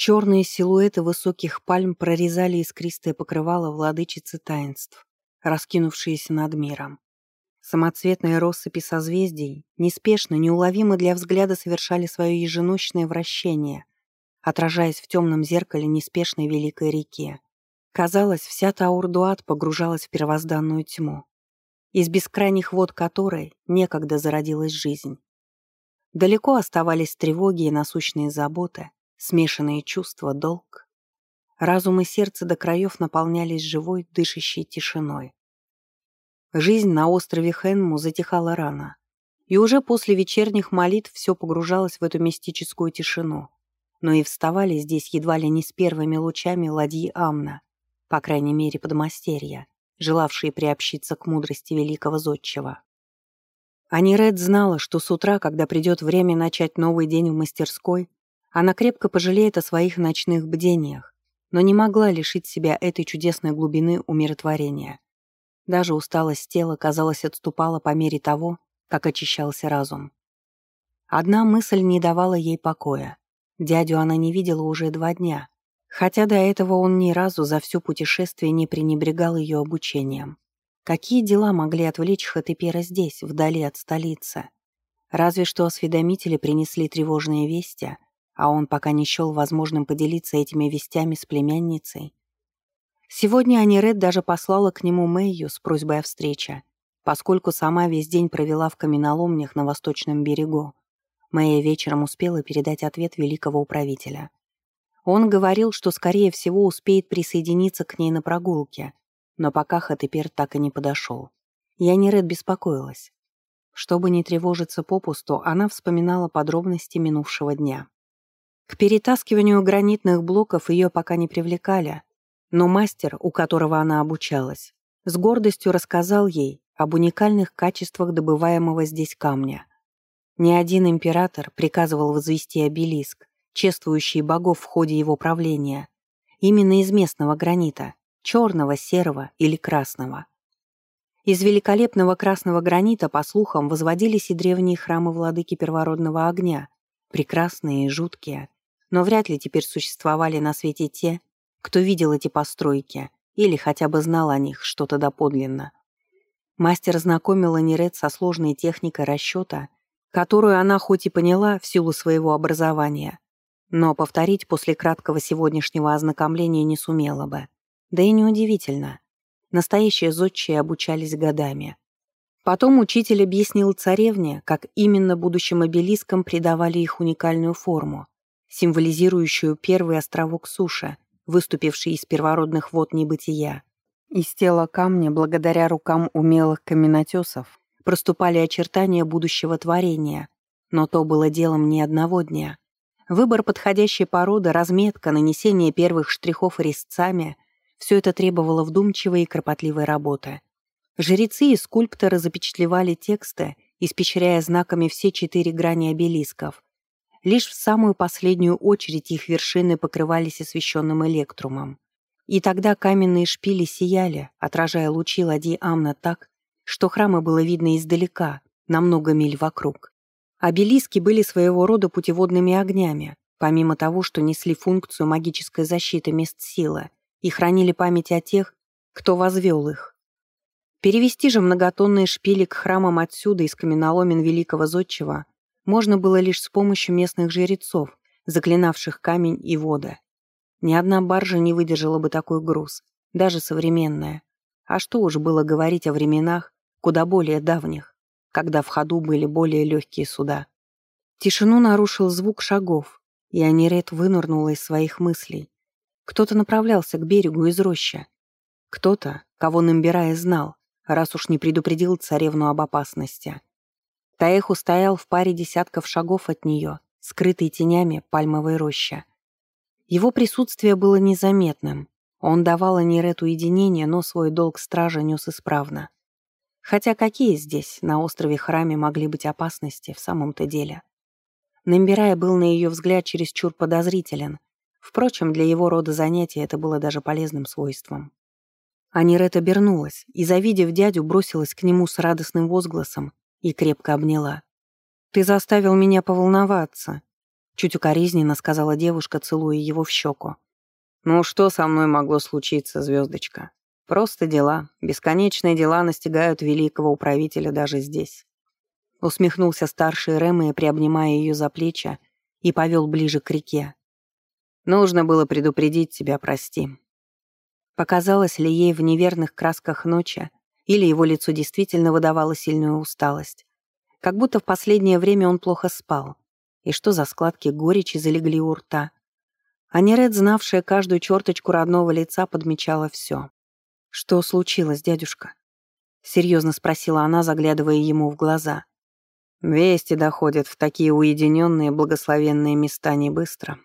Черные силуэты высоких пальм прорезали искристое покрывало владычицы таинств, раскинувшиеся над миром. Самоцветные россыпи созвездий неспешно, неуловимо для взгляда совершали свое еженочное вращение, отражаясь в темном зеркале неспешной великой реки. Казалось, вся Таурдуат погружалась в первозданную тьму, из бескрайних вод которой некогда зародилась жизнь. Далеко оставались тревоги и насущные заботы, смешанные чувства, долг. Разум и сердце до краев наполнялись живой, дышащей тишиной. Жизнь на острове Хенму затихала рано, и уже после вечерних молитв все погружалось в эту мистическую тишину. Но и вставали здесь едва ли не с первыми лучами ладьи Амна, по крайней мере подмастерья, желавшие приобщиться к мудрости великого зодчего. Аниред знала, что с утра, когда придет время начать новый день в мастерской, она крепко пожалеет о своих ночных бдениях, но не могла лишить себя этой чудесной глубины умиротворения. Даже усталость тела, казалось, отступала по мере того, как очищался разум. Одна мысль не давала ей покоя. Дядю она не видела уже два дня, хотя до этого он ни разу за все путешествие не пренебрегал ее обучением. Какие дела могли отвлечь Хатепера здесь, вдали от столицы? Разве что осведомители принесли тревожные вести, а он пока не счел возможным поделиться этими вестями с племянницей Сегодня Аниред даже послала к нему Мэйю с просьбой о встрече, поскольку сама весь день провела в каменоломнях на восточном берегу. Мэйя вечером успела передать ответ великого управителя. Он говорил, что, скорее всего, успеет присоединиться к ней на прогулке, но пока Хатепер так и не подошел. И Аниред беспокоилась. Чтобы не тревожиться попусту, она вспоминала подробности минувшего дня. К перетаскиванию гранитных блоков ее пока не привлекали, но мастер, у которого она обучалась, с гордостью рассказал ей об уникальных качествах добываемого здесь камня. Ни один император приказывал возвести обелиск, чествующий богов в ходе его правления, именно из местного гранита, черного, серого или красного. Из великолепного красного гранита, по слухам, возводились и древние храмы владыки первородного огня, прекрасные и жуткие, но вряд ли теперь существовали на свете те, кто видел эти постройки или хотя бы знал о них что-то доподлинно. Мастер знакомила Нерет со сложной техникой расчета, которую она хоть и поняла в силу своего образования, но повторить после краткого сегодняшнего ознакомления не сумела бы. Да и неудивительно. Настоящие зодчие обучались годами. Потом учитель объяснил царевне, как именно будущим обелискам придавали их уникальную форму, символизирующую первый островок суши, выступивший из первородных вод небытия. Из тела камня, благодаря рукам умелых каменотесов, проступали очертания будущего творения, но то было делом не одного дня. Выбор подходящей породы, разметка, нанесение первых штрихов резцами — все это требовало вдумчивой и кропотливой работы. Жрецы и скульпторы запечатлевали тексты, испещряя знаками все четыре грани обелисков, Лишь в самую последнюю очередь их вершины покрывались освещенным электрумом. И тогда каменные шпили сияли, отражая лучи ладьи Амна так, что храмы было видно издалека, на много миль вокруг. Обелиски были своего рода путеводными огнями, помимо того, что несли функцию магической защиты мест силы и хранили память о тех, кто возвел их. Перевести же многотонные шпили к храмам отсюда из каменоломен Великого Зодчего можно было лишь с помощью местных жрецов, заклинавших камень и вода. Ни одна баржа не выдержала бы такой груз, даже современная. А что уж было говорить о временах, куда более давних, когда в ходу были более легкие суда. Тишину нарушил звук шагов, и Анирет вынырнула из своих мыслей. Кто-то направлялся к берегу из рощи. Кто-то, кого Намбирая знал, раз уж не предупредил царевну об опасности. Таэху стоял в паре десятков шагов от нее, скрытый тенями пальмовой рощи. Его присутствие было незаметным. Он давал Анирет уединение, но свой долг стража нес исправно. Хотя какие здесь, на острове Храме, могли быть опасности в самом-то деле? Намбирая был на ее взгляд чересчур подозрителен. Впрочем, для его рода занятия это было даже полезным свойством. Анирет обернулась и, завидев дядю, бросилась к нему с радостным возгласом и крепко обняла. «Ты заставил меня поволноваться. Чуть укоризненно сказала девушка, целуя его в щеку. «Ну что со мной могло случиться, звездочка? Просто дела. Бесконечные дела настигают великого управителя даже здесь». Усмехнулся старший Рэмэ, приобнимая ее за плечи, и повел ближе к реке. «Нужно было предупредить тебя, прости». Показалось ли ей в неверных красках ночи, или его лицо действительно выдавало сильную усталость. Как будто в последнее время он плохо спал. И что за складки горечи залегли у рта. А Неред, знавшая каждую черточку родного лица, подмечала все. «Что случилось, дядюшка?» — серьезно спросила она, заглядывая ему в глаза. «Вести доходят в такие уединенные благословенные места не быстро,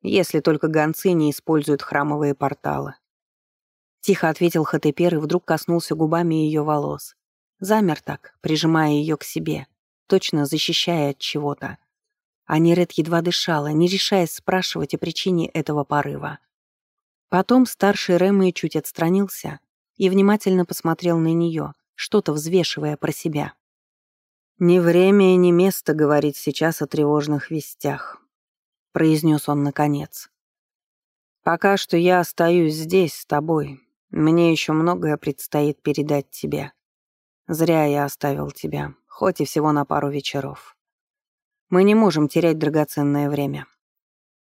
если только гонцы не используют храмовые порталы». Тихо ответил Хатепер и вдруг коснулся губами ее волос. Замер так, прижимая ее к себе, точно защищая от чего-то. А Нерет едва дышала, не решаясь спрашивать о причине этого порыва. Потом старший Рэмэй чуть отстранился и внимательно посмотрел на нее, что-то взвешивая про себя. «Не время и не место говорить сейчас о тревожных вестях», — произнес он наконец. «Пока что я остаюсь здесь с тобой. Мне еще многое предстоит передать тебе. Зря я оставил тебя, хоть и всего на пару вечеров. Мы не можем терять драгоценное время».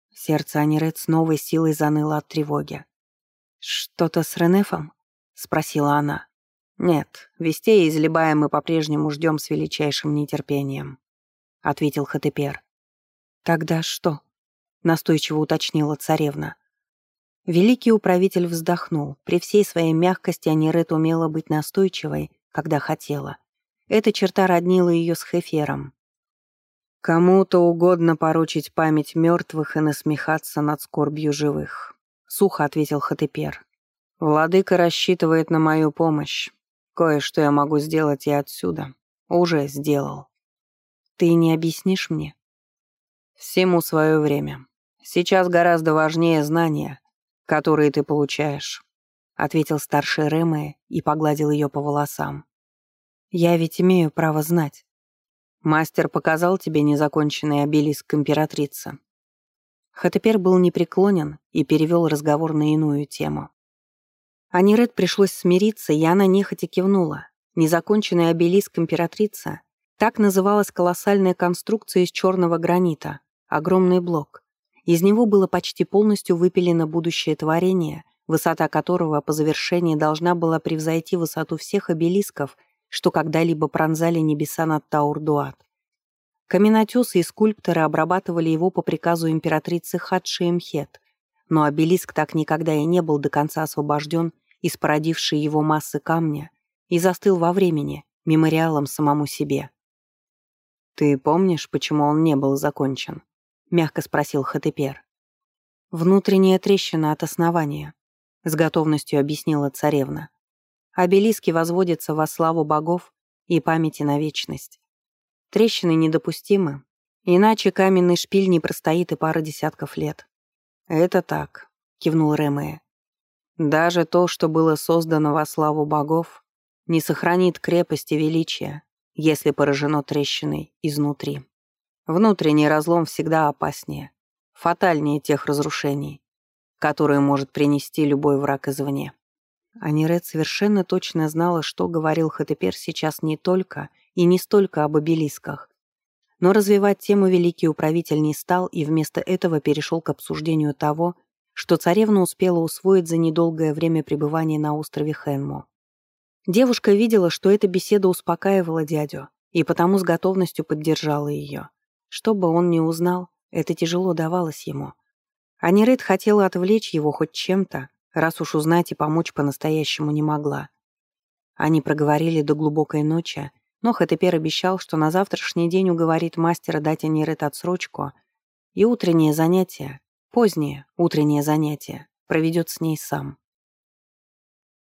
Сердце Анирет с новой силой заныло от тревоги. «Что-то с Ренефом?» — спросила она. «Нет, вестей из Либая мы по-прежнему ждем с величайшим нетерпением», — ответил Хатепер. «Тогда что?» — настойчиво уточнила царевна. Великий управитель вздохнул. При всей своей мягкости Анирет умела быть настойчивой, когда хотела. Эта черта роднила ее с Хефером. «Кому-то угодно поручить память мертвых и насмехаться над скорбью живых», — сухо ответил Хатепер. «Владыка рассчитывает на мою помощь. Кое-что я могу сделать и отсюда. Уже сделал». «Ты не объяснишь мне?» «Всему свое время. Сейчас гораздо важнее знания, которые ты получаешь», — ответил старший Рэмэ и погладил ее по волосам. «Я ведь имею право знать». Мастер показал тебе незаконченный обелиск императрицы». Хатепер был непреклонен и перевел разговор на иную тему. Аниред пришлось смириться, и она нехотя кивнула. Незаконченный обелиск императрицы — так называлась колоссальная конструкция из черного гранита, огромный блок. Из него было почти полностью выпилено будущее творение, высота которого по завершении должна была превзойти высоту всех обелисков — что когда-либо пронзали небеса над Таурдуат. Каменотесы и скульпторы обрабатывали его по приказу императрицы Хадши Мхет, но обелиск так никогда и не был до конца освобожден из породившей его массы камня и застыл во времени, мемориалом самому себе. «Ты помнишь, почему он не был закончен?» — мягко спросил Хатепер. «Внутренняя трещина от основания», — с готовностью объяснила царевна. Обелиски возводятся во славу богов и памяти на вечность. Трещины недопустимы, иначе каменный шпиль не простоит и пара десятков лет. «Это так», — кивнул Ремея. «Даже то, что было создано во славу богов, не сохранит крепости величия, если поражено трещиной изнутри. Внутренний разлом всегда опаснее, фатальнее тех разрушений, которые может принести любой враг извне. Аниред совершенно точно знала, что говорил Хатепер сейчас не только и не столько об обелисках. Но развивать тему великий управитель не стал и вместо этого перешел к обсуждению того, что царевна успела усвоить за недолгое время пребывания на острове Хенмо. Девушка видела, что эта беседа успокаивала дядю, и потому с готовностью поддержала ее. Что бы он ни узнал, это тяжело давалось ему. Аниред хотела отвлечь его хоть чем-то, раз уж узнать и помочь по-настоящему не могла. Они проговорили до глубокой ночи, но Хатепер обещал, что на завтрашний день уговорит мастера дать Анирет отсрочку, и утреннее занятие, позднее утреннее занятие, проведет с ней сам.